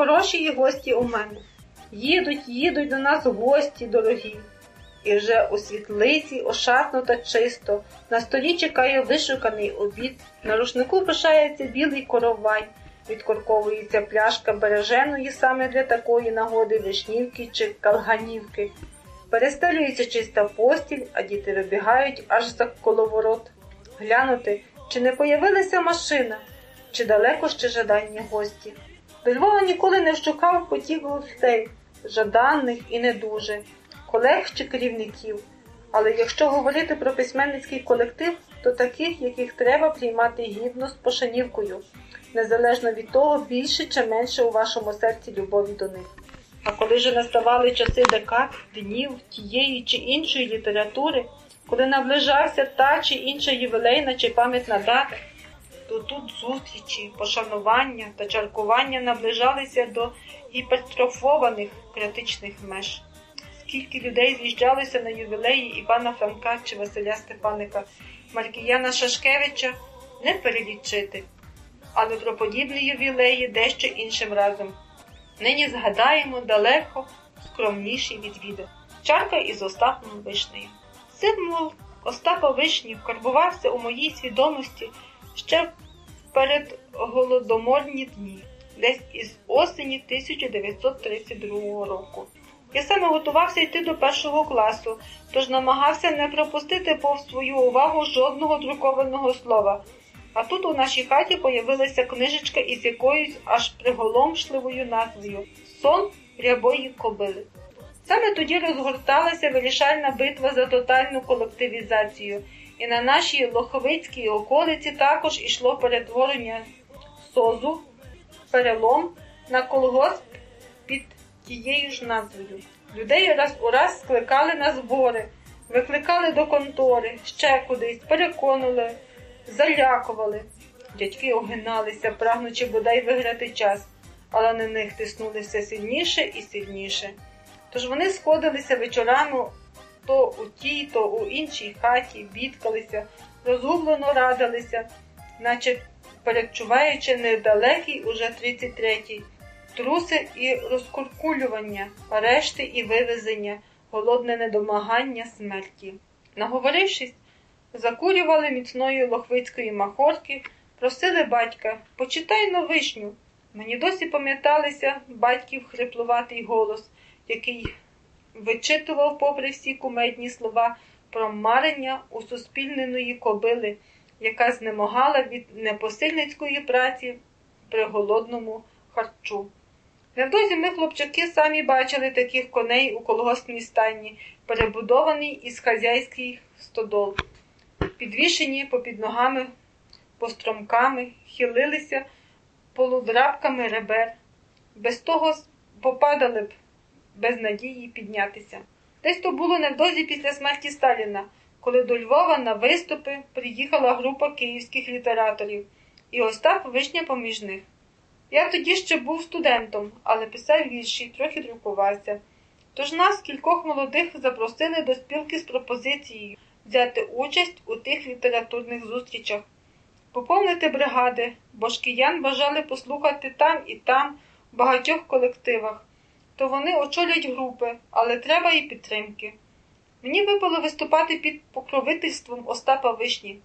хороші і гості у мене. Їдуть, їдуть до нас гості дорогі. І вже у світлиці ошатно та чисто, на столі чекає вишуканий обід, на рушнику пишається білий коровай, відкорковується пляшка береженої саме для такої нагоди вишнівки чи калганівки. Перестелюється чиста постіль, а діти вибігають аж за коловорот. Глянути, чи не появилася машина, чи далеко ще жаданні гості. До Львова ніколи не вшукав потік гостей, жаданих і не дуже, колег чи керівників. Але якщо говорити про письменницький колектив, то таких, яких треба приймати гідно з пошанівкою, незалежно від того, більше чи менше у вашому серці любові до них. А коли же наставали часи декад, днів, тієї чи іншої літератури, коли наближався та чи інша ювілейна чи пам'ятна дата, то тут зустрічі, пошанування та чаркування наближалися до гіпертрофованих критичних меж. Скільки людей з'їжджалося на ювілеї Івана Франка чи Василя Степаника, Маркіяна Шашкевича не перелічити. Але про подібні ювілеї дещо іншим разом. Нині згадаємо далеко скромніші відвіди. Чарка із Остапом Вишнею. Символ Остапа Вишні карбувався у моїй свідомості ще перед голодоморні дні, десь із осені 1932 року. Я саме готувався йти до першого класу, тож намагався не пропустити повз свою увагу жодного друкованого слова. А тут у нашій хаті появилася книжечка із якоюсь аж приголомшливою назвою Сон рябої кобили. Саме тоді розгорталася вирішальна битва за тотальну колективізацію, і на нашій Лоховицькій околиці також ішло перетворення созу, перелом на колгосп під тією ж назвою. Людей раз у раз скликали на збори, викликали до контори, ще кудись, переконували, залякували. Дядьки огиналися, прагнучи бодай виграти час, але на них тиснули все сильніше і сильніше. Тож вони сходилися вечорами то у тій, то у іншій хаті, бідкалися, розгублено радилися, наче передчуваючи недалекий уже 33-й, труси і розкуркулювання, арешти і вивезення, голодне недомагання смерті. Наговорившись, закурювали міцної лохвицької махорки, просили батька почитай на вишню. Мені досі пам'яталися батьків хриплуватий голос, який вичитував, попри всі кумедні слова, про марення усуспільненої кобили, яка знемогала від непосильницької праці при голодному харчу. Невдовзі ми, хлопчаки, самі бачили таких коней у колгоспній стайні, перебудований із хазяйських стодол, підвішені попід ногами постромками, хилилися полудрабками ребер, без того попадали б без надії піднятися. Десь то було невдовзі після смерті Сталіна, коли до Львова на виступи приїхала група київських літераторів, і Остап вишня поміж них. Я тоді ще був студентом, але писав вірші, трохи друкувався. Тож нас, кількох молодих, запросили до спілки з пропозицією взяти участь у тих літературних зустрічах, поповнити бригади, бо ж киян бажали послухати там і там в багатьох колективах то вони очолять групи, але треба і підтримки. Мені випало виступати під покровительством Остапа Вишні.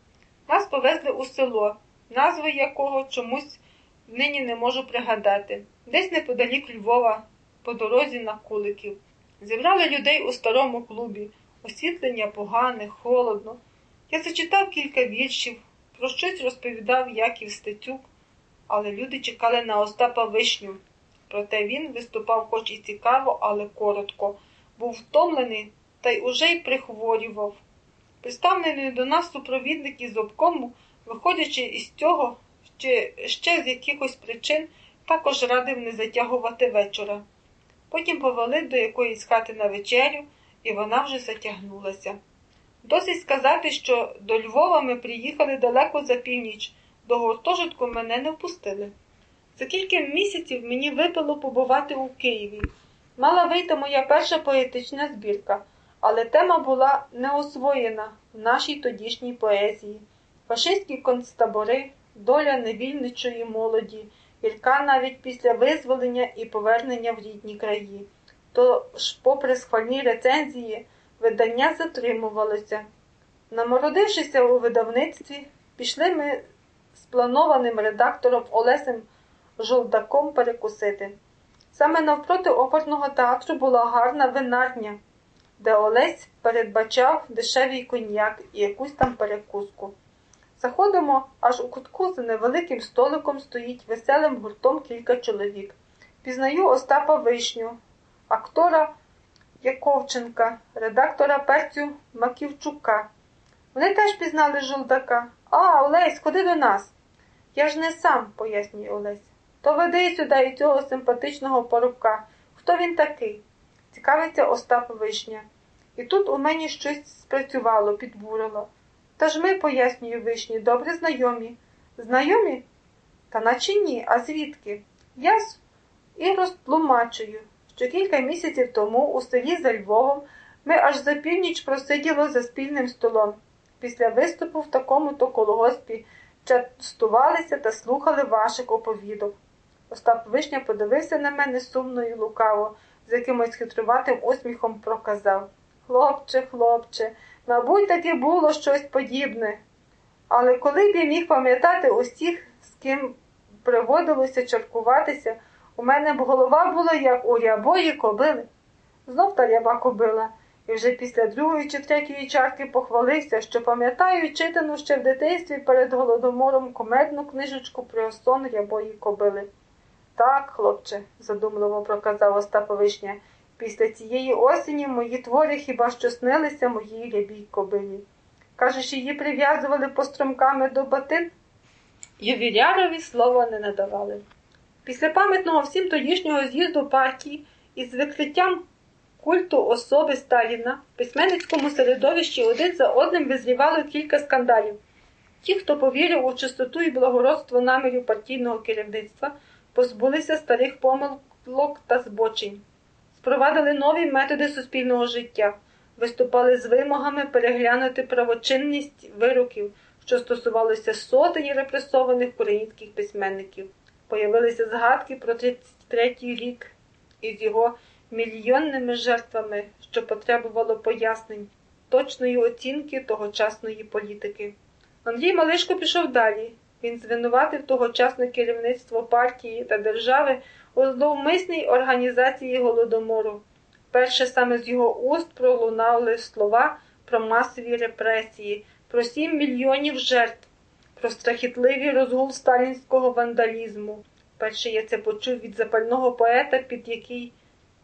Нас повезли у село, назви якого чомусь нині не можу пригадати, десь неподалік Львова, по дорозі на куликів. Зібрали людей у старому клубі, освітлення погане, холодно. Я зачитав кілька віршів, про щось розповідав Яків Стецюк, але люди чекали на Остапа Вишню. Проте він виступав хоч і цікаво, але коротко, був втомлений та й уже й прихворював. Приставлений до нас супровідник із обкому, виходячи із цього, ще, ще з якихось причин, також радив не затягувати вечора. Потім повели до якоїсь хати на вечерю, і вона вже затягнулася. Досить сказати, що до Львова ми приїхали далеко за північ, до гуртожитку мене не впустили. За кілька місяців мені випало побувати у Києві. Мала вийти моя перша поетична збірка, але тема була не освоєна в нашій тодішній поезії. Фашистські концтабори, доля невільничої молоді, гірка навіть після визволення і повернення в рідні краї. Тож, попри схвальні рецензії, видання затримувалося. Намородившися у видавництві, пішли ми з планованим редактором Олесем Жолдаком перекусити. Саме навпроти оперного театру була гарна винарня, де Олесь передбачав дешевий коньяк і якусь там перекуску. Заходимо, аж у кутку за невеликим столиком стоїть веселим гуртом кілька чоловік. Пізнаю Остапа Вишню, актора Яковченка, редактора перцю Маківчука. Вони теж пізнали жолдака. А, Олесь, ходи до нас. Я ж не сам, пояснює Олесь. То веди сюди і цього симпатичного парубка. Хто він такий? Цікавиться Остап Вишня. І тут у мені щось спрацювало, підбурило. Та ж ми, пояснює вишні, добре знайомі. Знайомі? Та наче ні, а звідки? Я і розтлумачую, що кілька місяців тому у селі за Львовом ми аж за північ просиділи за спільним столом. Після виступу в такому-то колгоспі частувалися та слухали ваших оповідок. Остап Вишня подивився на мене сумно і лукаво, з якимось хитруватим усміхом проказав Хлопче, хлопче, мабуть, таки було щось подібне. Але коли б я міг пам'ятати усіх, з ким приводилося чаркуватися, у мене б голова була, як у рябої кобили. Знов та ряба кобила, і вже після другої чи третьої чарки похвалився, що пам'ятаю читану ще в дитинстві перед голодомором комедну книжечку про сон рябої кобили. Так, хлопче, задумливо проказав Остап Вишня, після цієї осені мої твори хіба що снилися моїй рябій кобилі. Кажеш, її прив'язували постромками до батин? Ювілярові слова не надавали. Після пам'ятного всім тодішнього з'їзду партії із викриттям культу особи Сталіна в письменницькому середовищі один за одним визрівало кілька скандалів. Ті, хто повірив у чистоту і благородство намірів партійного керівництва, позбулися старих помилок та збочень, спровадили нові методи суспільного життя, виступали з вимогами переглянути правочинність вироків, що стосувалися сотень репресованих українських письменників. Появилися згадки про 33-й рік із його мільйонними жертвами, що потребувало пояснень, точної оцінки тогочасної політики. Андрій Малишко пішов далі. Він звинуватив тогочасне керівництво партії та держави у зловмисній організації голодомору. Перше саме з його уст пролунали слова про масові репресії, про сім мільйонів жертв, про страхітливий розгул сталінського вандалізму. Перше я це почув від запального поета, під який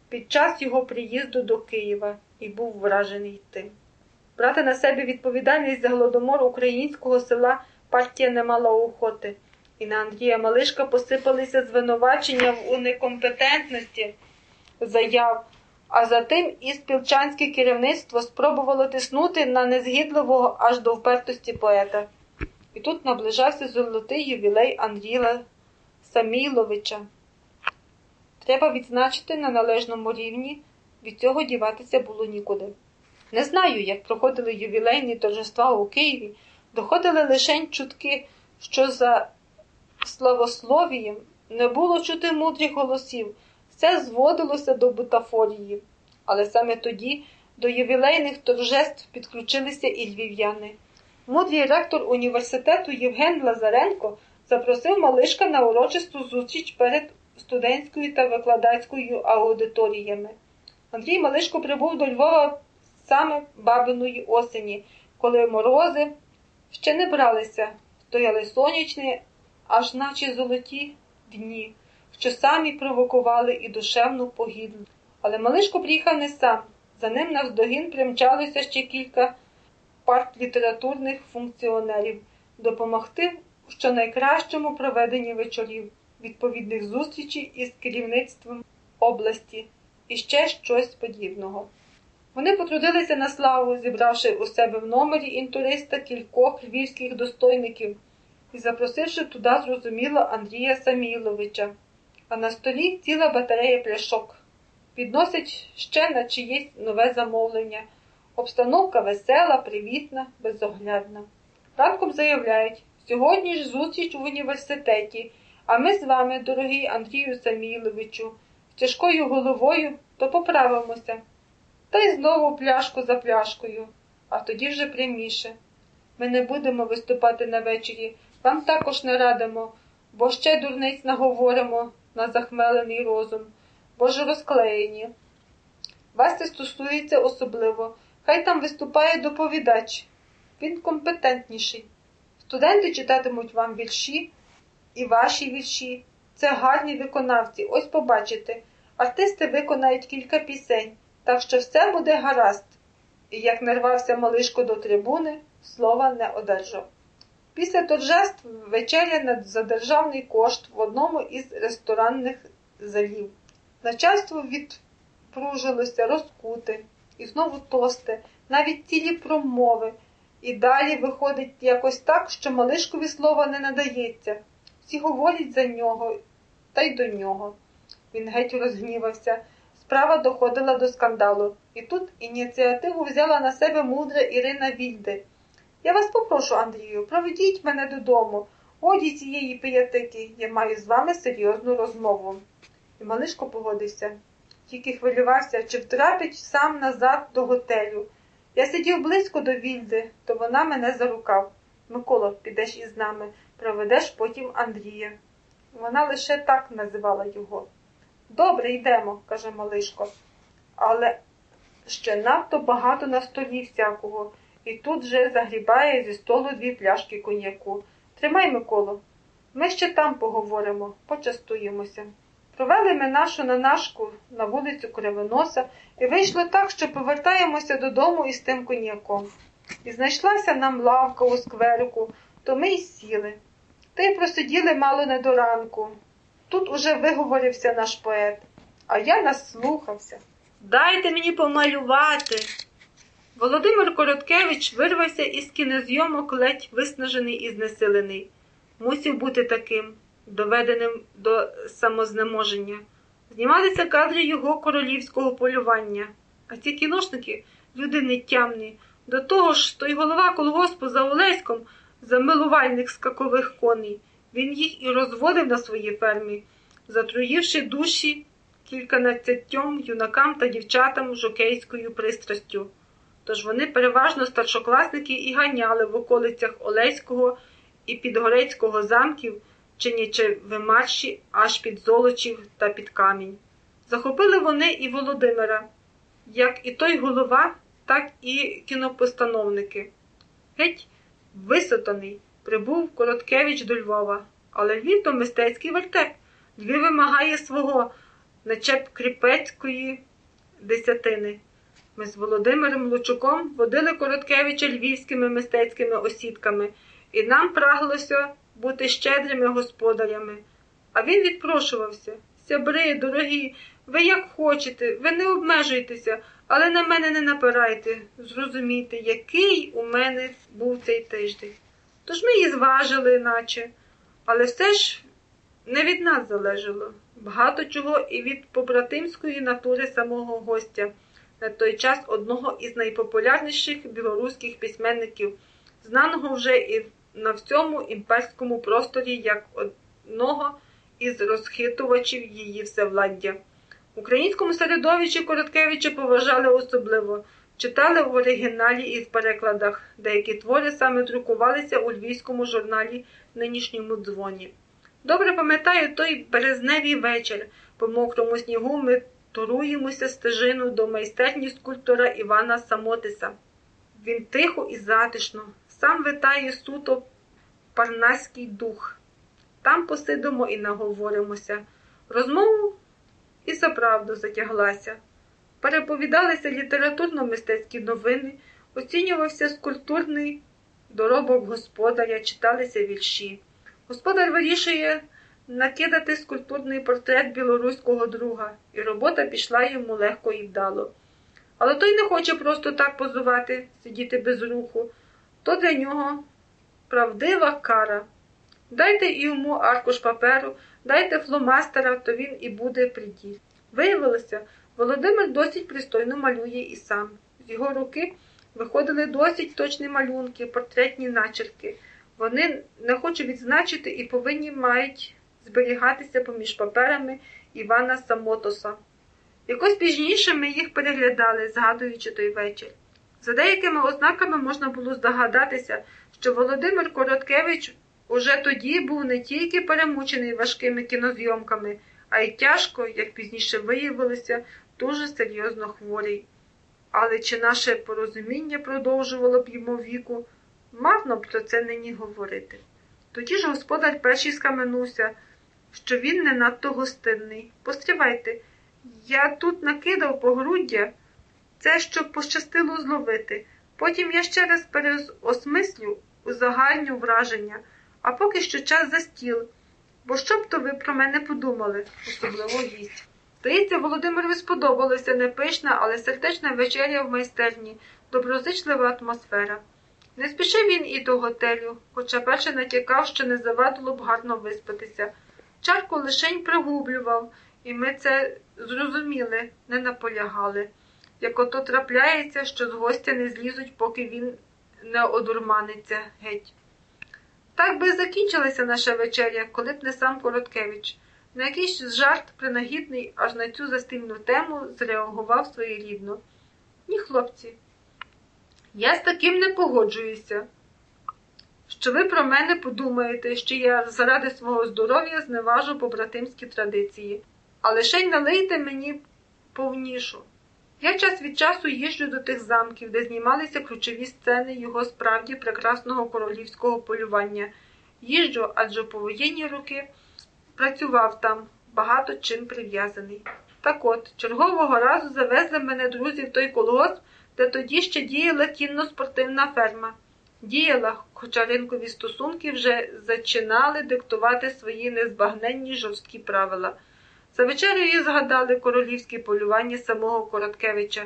під час його приїзду до Києва і був вражений тим. Брати на себе відповідальність за голодомор українського села партія не мала охоти, і на Андрія Малишка посипалися звинувачення у некомпетентності заяв, а затим і спілчанське керівництво спробувало тиснути на незгідливого аж до впертості поета. І тут наближався золотий ювілей Андріла Саміловича. Треба відзначити на належному рівні, від цього діватися було нікуди. Не знаю, як проходили ювілейні торжества у Києві, доходили лише чутки, що за славословієм не було чути мудрих голосів, все зводилося до бутафорії. Але саме тоді до ювілейних торжеств підключилися і львів'яни. Мудрий ректор університету Євген Лазаренко запросив Малишка на урочисту зустріч перед студентською та викладацькою аудиторіями. Андрій Малишко прибув до Львова саме бабиної осені, коли морози ще не бралися, стояли сонячні, аж наче золоті дні, що самі провокували і душевну погідлу. Але Малишко приїхав не сам. За ним навздогін примчалося ще кілька парт-літературних функціонерів допомогти в щонайкращому проведенні вечорів, відповідних зустрічей із керівництвом області і ще щось подібного. Вони потрудилися на славу, зібравши у себе в номері інтуриста кількох львівських достойників і запросивши туди, зрозуміло, Андрія Саміловича, а на столі ціла батарея пляшок. Підносять ще на чиєсь нове замовлення. Обстановка весела, привітна, безоглядна. Ранком заявляють, сьогодні ж зустріч в університеті, А ми з вами, дорогий Андрію Саміловичу, з тяжкою головою, то поправимося. Та й знову пляшку за пляшкою, а тоді вже пряміше. Ми не будемо виступати на вечорі, вам також не радимо, бо ще дурниць наговоримо на захмелений розум, бо ж розклеєні. Вас це стосується особливо. Хай там виступає доповідач. Він компетентніший. Студенти читатимуть вам вірші і ваші вірші. Це гарні виконавці. Ось побачите. Артисти виконають кілька пісень, так що все буде гаразд. І як нарвався малишко до трибуни, слова не одержав. Після торжеств вечеря за державний кошт в одному із ресторанних залів. Начальство відпружилося розкути, і знову тости, навіть цілі промови. І далі виходить якось так, що малишкові слова не надається. Всі говорять за нього та й до нього. Він геть розгнівався. Справа доходила до скандалу, і тут ініціативу взяла на себе мудра Ірина Вільде. Я вас попрошу, Андрію, проведіть мене додому. Годі цієї пиятики, я маю з вами серйозну розмову. І малишко погодився, тільки хвилювався, чи втрапить сам назад до готелю. Я сидів близько до Вільди, то вона мене зарукав. Миколо, підеш із нами, проведеш потім Андрія. Вона лише так називала його. Добре, йдемо, каже Малишко, але ще надто багато на столі всякого, і тут же загрібає зі столу дві пляшки коньяку. Тримай, Миколо, ми ще там поговоримо, почастуємося. Провели ми нашу нанашку на вулицю Кривоноса, і вийшло так, що повертаємося додому із тим коньяком. І знайшлася нам лавка у скверику, то ми й сіли. Та й просиділи мало не до ранку. Тут уже виговорився наш поет, а я наслухався. Дайте мені помалювати. Володимир Короткевич вирвався із кінозйомок ледь виснажений і знесилений. Мусів бути таким, доведеним до самознеможення. Знімалися кадри його королівського полювання, а ці кіношники люди нетямні. До того ж, той голова колгоспу за Олеськом, замилувальник скакових коней. Він їх і розводив на своїй фермі, затруївши душі кільканадцятьом юнакам та дівчатам жокейською пристрастю. Тож вони переважно старшокласники і ганяли в околицях Олеського і Підгорецького замків, чинячи вимарші аж під Золочів та під камінь. Захопили вони і Володимира, як і той голова, так і кінопостановники. Геть висотаний прибув Короткевич до Львова, але Львів то мистецький вертеп. Львів вимагає свого, начеп кріпецької десятини. Ми з Володимиром Лучуком водили Короткевича львівськими мистецькими осідками, і нам праглося бути щедрими господарями. А він відпрошувався Сябри, дорогі, ви як хочете, ви не обмежуйтеся, але на мене не напирайте. Зрозумійте, який у мене був цей тиждень. Тож ми її зважили, наче, але все ж не від нас залежало багато чого і від побратимської натури самого гостя, на той час одного із найпопулярніших білоруських письменників, знаного вже і на всьому імперському просторі як одного із розхитувачів її всевладдя. В українському середовищі Короткевича поважали особливо. Читали в оригіналі і в перекладах. Деякі твори саме друкувалися у львівському журналі нинішньому дзвоні. Добре пам'ятаю той березневий вечір. По мокрому снігу ми туруємося стежину до майстерні скульптора Івана Самотиса. Він тихо і затишно, сам витає суто парнаський дух. Там посидимо і наговоримося. Розмову і заправду затяглася. Переповідалися літературно-мистецькі новини, оцінювався скульптурний доробок господаря, читалися вірші. Господар вирішує накидати скульптурний портрет білоруського друга, і робота пішла йому легко і вдало. Але той не хоче просто так позувати, сидіти без руху, то для нього правдива кара. Дайте йому аркуш паперу, дайте фломастера, то він і буде приділь. Виявилося, Володимир досить пристойно малює і сам. З його руки виходили досить точні малюнки, портретні начерки. Вони не хочу відзначити і повинні мають зберігатися поміж паперами Івана Самотоса. Якось пізніше ми їх переглядали, згадуючи той вечір. За деякими ознаками можна було здогадатися, що Володимир Короткевич уже тоді був не тільки перемучений важкими кінозйомками, а й тяжко, як пізніше виявилося, дуже серйозно хворий. Але чи наше порозуміння продовжувало б йому віку, марно про це нині говорити. Тоді ж господар перший скаменувся, що він не надто гостинний. Постривайте, я тут накидав погруддя, це щоб пощастило зловити. Потім я ще раз переосмислю узагальню враження, а поки що час за стіл. Бо що б то ви про мене подумали, особливо гість. Здається, Володимирові сподобалася непишна, але сердечна вечеря в майстерні, доброзичлива атмосфера. Не спішив він і до готелю, хоча перше натякав, що не завадило б гарно виспатися. Чарку лишень пригублював, і ми це зрозуміли, не наполягали. Як ото трапляється, що з гостя не злізуть, поки він не одурманиться геть. Так би закінчилася наша вечеря, коли б не сам Короткевич. На якийсь жарт принагідний аж на цю застильну тему зреагував своєрідно. Ні, хлопці, я з таким не погоджуюся. Що ви про мене подумаєте, що я заради свого здоров'я зневажу побратимські традиції, а лише й налийте мені повнішу. Я час від часу їжджу до тих замків, де знімалися ключові сцени його справді прекрасного королівського полювання. Їжджу, адже в повоєнні роки працював там, багато чим прив'язаний. Так от, чергового разу завезли мене друзі в той колгосп, де тоді ще діяла кінно-спортивна ферма. Діяла, хоча ринкові стосунки вже зачинали диктувати свої незбагненні жорсткі правила. За вечерею згадали королівське полювання самого Короткевича.